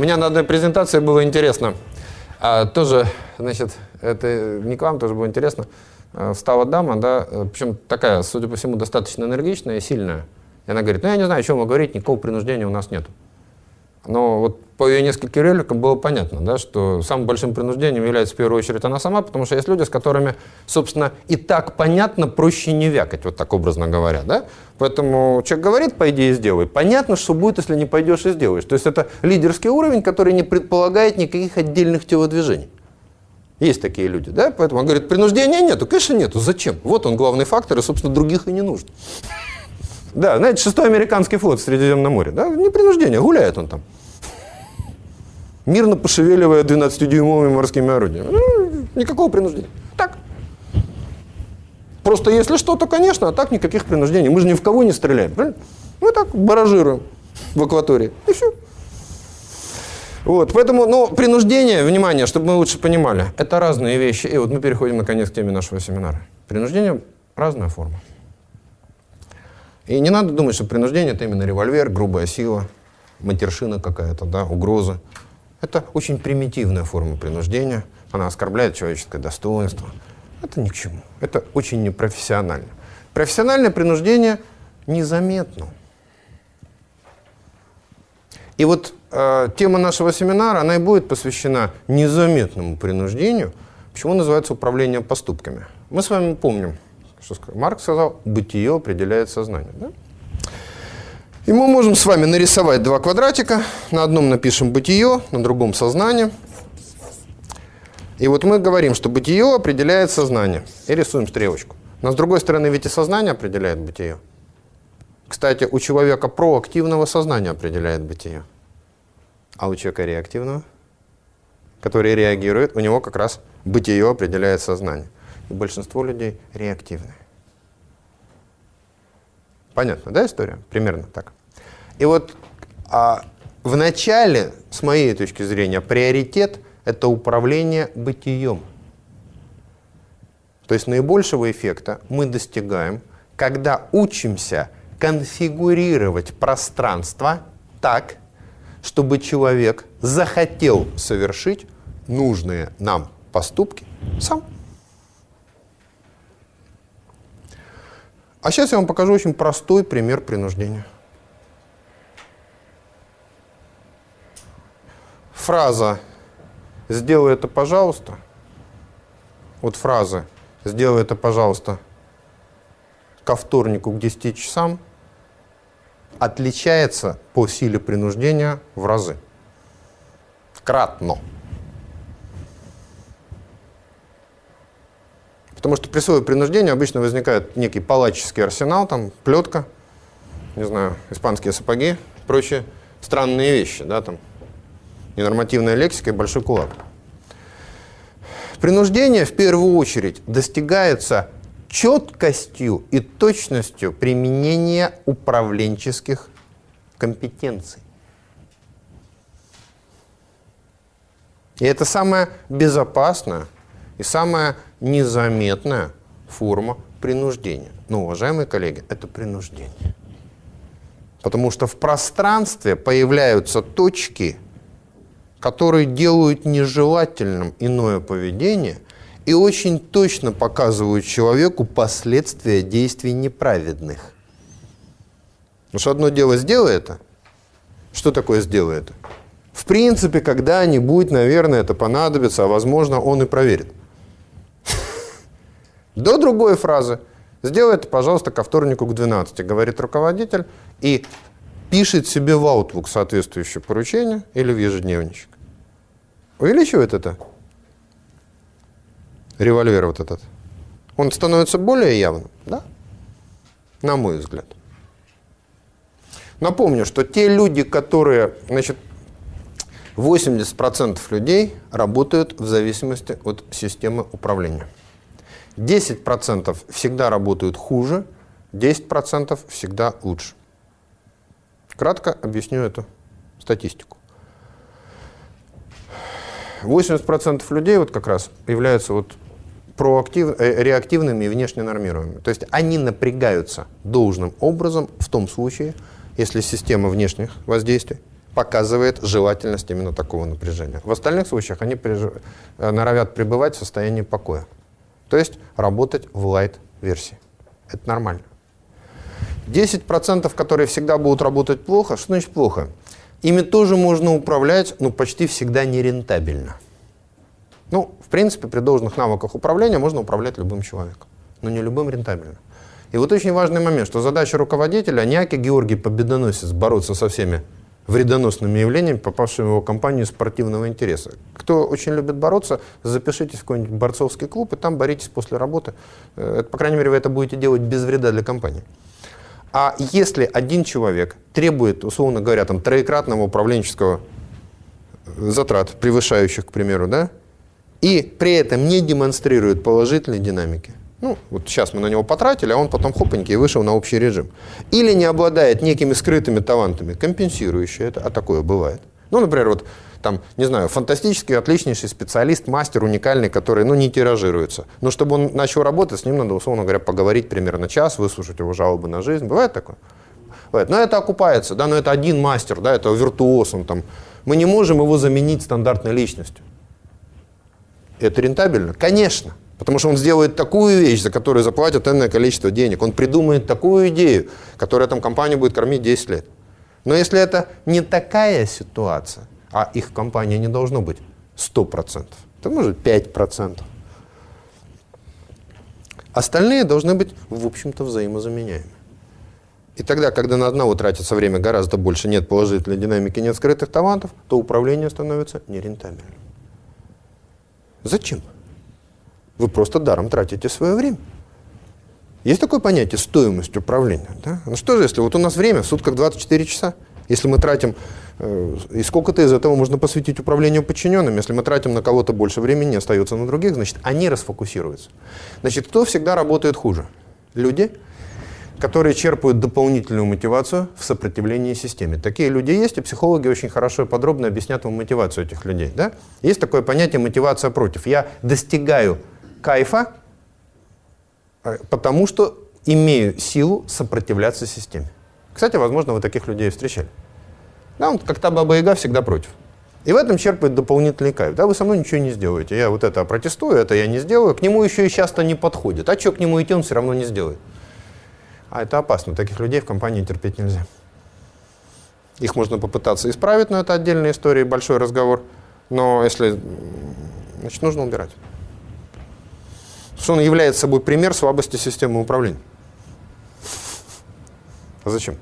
меня на одной презентации было интересно. А, тоже, значит, это не к вам, тоже было интересно. А, встала дама, да, причем такая, судя по всему, достаточно энергичная и сильная. И она говорит, ну я не знаю, о чем вы говорите, никакого принуждения у нас нет. Но вот по ее нескольким роликам было понятно, да, что самым большим принуждением является в первую очередь она сама, потому что есть люди, с которыми, собственно, и так понятно, проще не вякать, вот так образно говоря. Да? Поэтому человек говорит, пойди и сделай. Понятно, что будет, если не пойдешь и сделаешь. То есть это лидерский уровень, который не предполагает никаких отдельных телодвижений. Есть такие люди, да? Поэтому он говорит, принуждения нету. Конечно, нету. Зачем? Вот он главный фактор, и, собственно, других и не нужно. Да, знаете, шестой американский флот в Средиземном море. Да? Не принуждение, гуляет он там. Мирно пошевеливая 12-дюймовыми морскими орудиями. Ну, никакого принуждения. Так. Просто если что, то, конечно, а так никаких принуждений. Мы же ни в кого не стреляем. Правильно? Мы так баражируем в акватории. И все. Вот, поэтому, ну, принуждение, внимание, чтобы мы лучше понимали, это разные вещи. И вот мы переходим, наконец, к теме нашего семинара. Принуждение – разная форма. И не надо думать, что принуждение – это именно револьвер, грубая сила, матершина какая-то, да, угроза. Это очень примитивная форма принуждения. Она оскорбляет человеческое достоинство. Это ни к чему. Это очень непрофессионально. Профессиональное принуждение незаметно. И вот э, тема нашего семинара, она и будет посвящена незаметному принуждению. Почему называется управление поступками? Мы с вами помним, что Марк сказал, бытие определяет сознание. Да? И мы можем с вами нарисовать два квадратика. На одном напишем бытие, на другом сознание. И вот мы говорим, что бытие определяет сознание. И рисуем стрелочку. Но с другой стороны, ведь и сознание определяет бытие. Кстати, у человека проактивного сознания определяет бытие. А у человека реактивного, который реагирует, у него как раз бытие определяет сознание. И большинство людей реактивны. Понятно, да, история? Примерно так. И вот а, в начале, с моей точки зрения, приоритет – это управление бытием. То есть наибольшего эффекта мы достигаем, когда учимся конфигурировать пространство так, чтобы человек захотел совершить нужные нам поступки сам. А сейчас я вам покажу очень простой пример принуждения. Фраза «сделай это, пожалуйста», вот фраза «сделай это, пожалуйста» ко вторнику к 10 часам отличается по силе принуждения в разы. Кратно. Потому что при слове принуждения обычно возникает некий палаческий арсенал, там плетка, не знаю, испанские сапоги, прочие странные вещи, да, там ненормативная лексика и большой кулак. Принуждение в первую очередь достигается четкостью и точностью применения управленческих компетенций. И это самая безопасная и самая незаметная форма принуждения. Но, уважаемые коллеги, это принуждение. Потому что в пространстве появляются точки, которые делают нежелательным иное поведение и очень точно показывают человеку последствия действий неправедных. Потому что одно дело «сделай это». Что такое «сделай это»? В принципе, когда-нибудь, наверное, это понадобится, а возможно, он и проверит. До другой фразы. Сделай это, пожалуйста, ко вторнику к 12, говорит руководитель, и пишет себе в Outlook соответствующее поручение или в ежедневничек. Увеличивает это револьвер вот этот. Он становится более явным, да? На мой взгляд. Напомню, что те люди, которые, значит, 80% людей работают в зависимости от системы управления. 10% всегда работают хуже, 10% всегда лучше. Кратко объясню эту статистику. 80% людей вот как раз являются вот проактив, э, реактивными и внешне нормируемыми. То есть они напрягаются должным образом в том случае, если система внешних воздействий показывает желательность именно такого напряжения. В остальных случаях они приж... Э, норовят пребывать в состоянии покоя. То есть работать в лайт-версии. Это нормально. 10%, которые всегда будут работать плохо, что значит плохо? Ими тоже можно управлять, но почти всегда нерентабельно. Ну, в принципе, при должных навыках управления можно управлять любым человеком, но не любым рентабельно. И вот очень важный момент, что задача руководителя, не Аки Георгий Победоносец, бороться со всеми вредоносными явлениями, попавшими в его компанию спортивного интереса. Кто очень любит бороться, запишитесь в какой-нибудь борцовский клуб и там боритесь после работы. Э, это, по крайней мере, вы это будете делать без вреда для компании. А если один человек требует, условно говоря, там, троекратного управленческого затрат, превышающих, к примеру, да, и при этом не демонстрирует положительной динамики, ну, вот сейчас мы на него потратили, а он потом хопаньки и вышел на общий режим. Или не обладает некими скрытыми талантами, компенсирующие это, а такое бывает. Ну, например, вот там, не знаю, фантастический, отличнейший специалист, мастер уникальный, который, ну, не тиражируется. Но чтобы он начал работать, с ним надо, условно говоря, поговорить примерно час, выслушать его жалобы на жизнь. Бывает такое? Бывает. Но это окупается, да, но это один мастер, да, это виртуоз, он там. Мы не можем его заменить стандартной личностью. Это рентабельно? Конечно. Потому что он сделает такую вещь, за которую заплатят энное количество денег. Он придумает такую идею, которая там компанию будет кормить 10 лет. Но если это не такая ситуация, а их компания не должно быть 100%, то может 5%. Остальные должны быть, в общем-то, взаимозаменяемы. И тогда, когда на одного тратится время гораздо больше, нет положительной динамики, нет скрытых талантов, то управление становится нерентабельным. Зачем? Вы просто даром тратите свое время. Есть такое понятие стоимость управления. Да? Ну что же, если вот у нас время в сутках 24 часа, если мы тратим, э, и сколько-то из этого можно посвятить управлению подчиненными, если мы тратим на кого-то больше времени, остается на других, значит, они расфокусируются. Значит, кто всегда работает хуже? Люди, которые черпают дополнительную мотивацию в сопротивлении системе. Такие люди есть, и психологи очень хорошо и подробно объяснят вам мотивацию этих людей. Да? Есть такое понятие мотивация против. Я достигаю кайфа, э, потому что имею силу сопротивляться системе. Кстати, возможно, вы таких людей встречали. Да, он, как та баба Яга, всегда против. И в этом черпает дополнительный кайф. Да, вы со мной ничего не сделаете. Я вот это протестую, это я не сделаю. К нему еще и часто не подходит. А что к нему идти, он все равно не сделает. А это опасно. Таких людей в компании терпеть нельзя. Их можно попытаться исправить, но это отдельная история, большой разговор. Но если... Значит, нужно убирать что он является собой пример слабости системы управления. А зачем?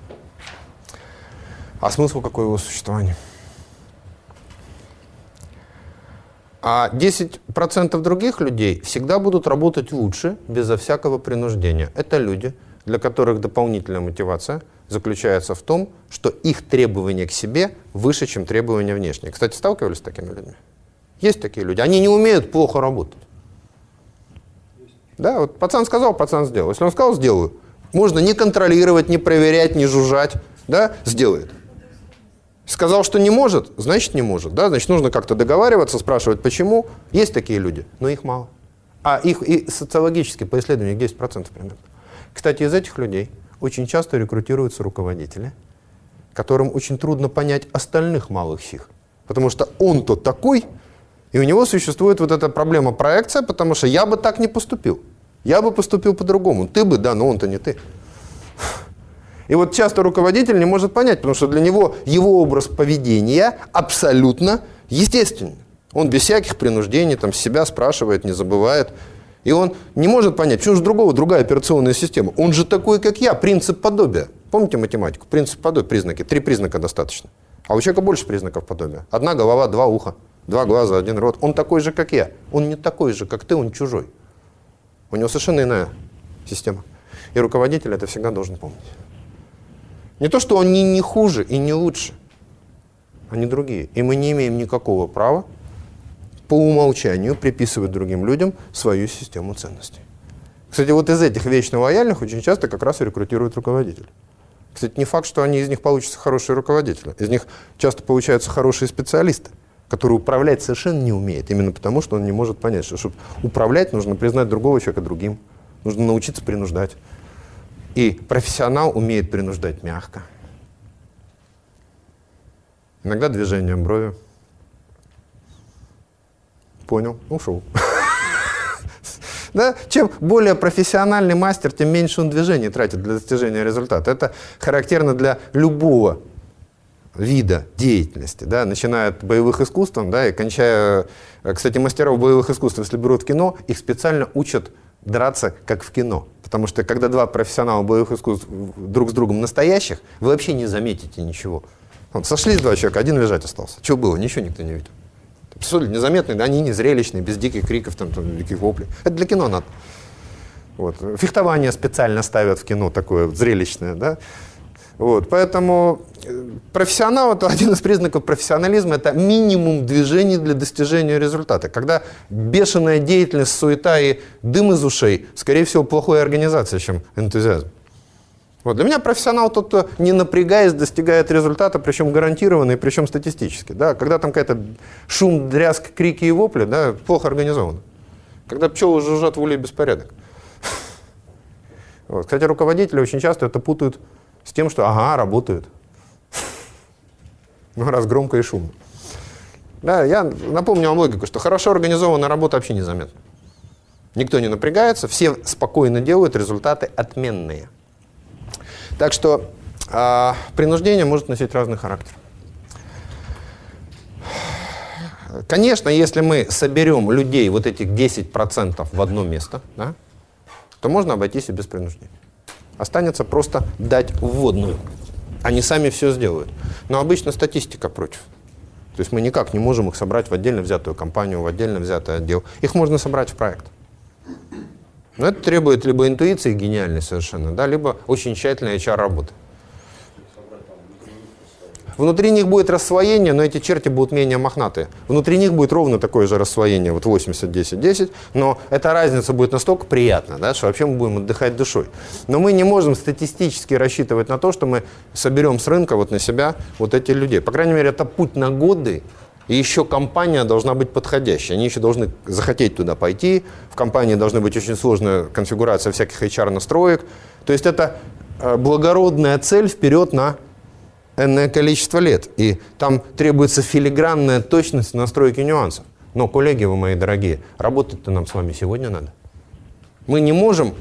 А смысл какой его существования? А 10% других людей всегда будут работать лучше, безо всякого принуждения. Это люди, для которых дополнительная мотивация заключается в том, что их требования к себе выше, чем требования внешние. Кстати, сталкивались с такими людьми? Есть такие люди. Они не умеют плохо работать. Да, вот пацан сказал, пацан сделал. Если он сказал, сделаю. Можно не контролировать, не проверять, не жужжать. Да, сделает. Сказал, что не может, значит не может. Да? Значит, нужно как-то договариваться, спрашивать, почему. Есть такие люди, но их мало. А их и социологически по исследованиям 10% примерно. Кстати, из этих людей очень часто рекрутируются руководители, которым очень трудно понять остальных малых сих. Потому что он-то такой, и у него существует вот эта проблема проекция, потому что я бы так не поступил. Я бы поступил по-другому. Ты бы, да, но он-то не ты. И вот часто руководитель не может понять, потому что для него его образ поведения абсолютно естественный. Он без всяких принуждений там себя спрашивает, не забывает. И он не может понять, почему же другого, другая операционная система. Он же такой, как я, принцип подобия. Помните математику? Принцип подобия, признаки. Три признака достаточно. А у человека больше признаков подобия. Одна голова, два уха. Два глаза, один рот. Он такой же, как я. Он не такой же, как ты, он чужой. У него совершенно иная система. И руководитель это всегда должен помнить. Не то, что он не, не хуже и не лучше. Они другие. И мы не имеем никакого права по умолчанию приписывать другим людям свою систему ценностей. Кстати, вот из этих вечно лояльных очень часто как раз и рекрутируют руководителей. Кстати, не факт, что они из них получатся хорошие руководители. Из них часто получаются хорошие специалисты который управлять совершенно не умеет, именно потому, что он не может понять, что чтобы управлять, нужно признать другого человека другим, нужно научиться принуждать. И профессионал умеет принуждать мягко. Иногда движением брови. Понял, ушел. Да? Чем более профессиональный мастер, тем меньше он движений тратит для достижения результата. Это характерно для любого вида деятельности, да, начиная от боевых искусств, да, и кончая, кстати, мастеров боевых искусств, если берут кино, их специально учат драться, как в кино. Потому что когда два профессионала боевых искусств друг с другом настоящих, вы вообще не заметите ничего. Вот сошлись два человека, один лежать остался. Что было? Ничего никто не видел. Писали незаметные, да, они не зрелищные, без диких криков, там, там, диких воплей. Это для кино надо. Вот. Фехтование специально ставят в кино такое зрелищное, да. Вот, поэтому э, профессионал, это один из признаков профессионализма, это минимум движений для достижения результата. Когда бешеная деятельность, суета и дым из ушей, скорее всего, плохая организация, чем энтузиазм. Вот. Для меня профессионал тот, кто не напрягаясь достигает результата, причем гарантированный, причем статистически. Да? Когда там какая-то шум, дрязг, крики и вопли, да, плохо организовано. Когда пчелы жужжат в уле беспорядок. Вот. Кстати, руководители очень часто это путают с тем, что ага, работают. Ну, раз громко и шумно. Да, я напомню вам логику, что хорошо организованная работа вообще незаметна. Никто не напрягается, все спокойно делают, результаты отменные. Так что э, принуждение может носить разный характер. Конечно, если мы соберем людей, вот этих 10% в одно место, да, то можно обойтись и без принуждения. Останется просто дать вводную. Они сами все сделают. Но обычно статистика против. То есть мы никак не можем их собрать в отдельно взятую компанию, в отдельно взятый отдел. Их можно собрать в проект. Но это требует либо интуиции гениальной совершенно, да, либо очень тщательной HR-работы. Внутри них будет рассвоение, но эти черти будут менее мохнатые. Внутри них будет ровно такое же рассвоение, вот 80-10-10, но эта разница будет настолько приятна, да, что вообще мы будем отдыхать душой. Но мы не можем статистически рассчитывать на то, что мы соберем с рынка вот на себя вот этих людей. По крайней мере, это путь на годы, и еще компания должна быть подходящей. Они еще должны захотеть туда пойти. В компании должна быть очень сложная конфигурация всяких HR-настроек. То есть это э, благородная цель вперед на энное количество лет. И там требуется филигранная точность настройки нюансов. Но, коллеги вы мои дорогие, работать-то нам с вами сегодня надо. Мы не можем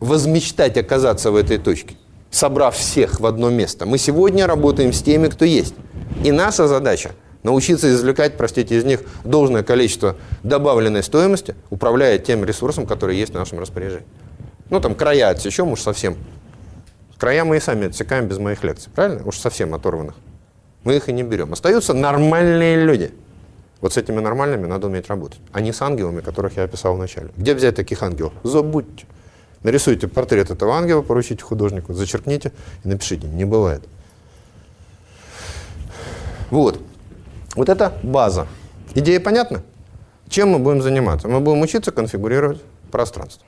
возмечтать оказаться в этой точке, собрав всех в одно место. Мы сегодня работаем с теми, кто есть. И наша задача – научиться извлекать, простите, из них должное количество добавленной стоимости, управляя тем ресурсом, который есть в нашем распоряжении. Ну, там, края отсечем уж совсем. Края мы и сами отсекаем без моих лекций, правильно? Уж совсем оторванных. Мы их и не берем. Остаются нормальные люди. Вот с этими нормальными надо уметь работать, а не с ангелами, которых я описал в начале. Где взять таких ангелов? Забудьте. Нарисуйте портрет этого ангела, поручите художнику, зачеркните и напишите. Не бывает. Вот. Вот это база. Идея понятна? Чем мы будем заниматься? Мы будем учиться конфигурировать пространство.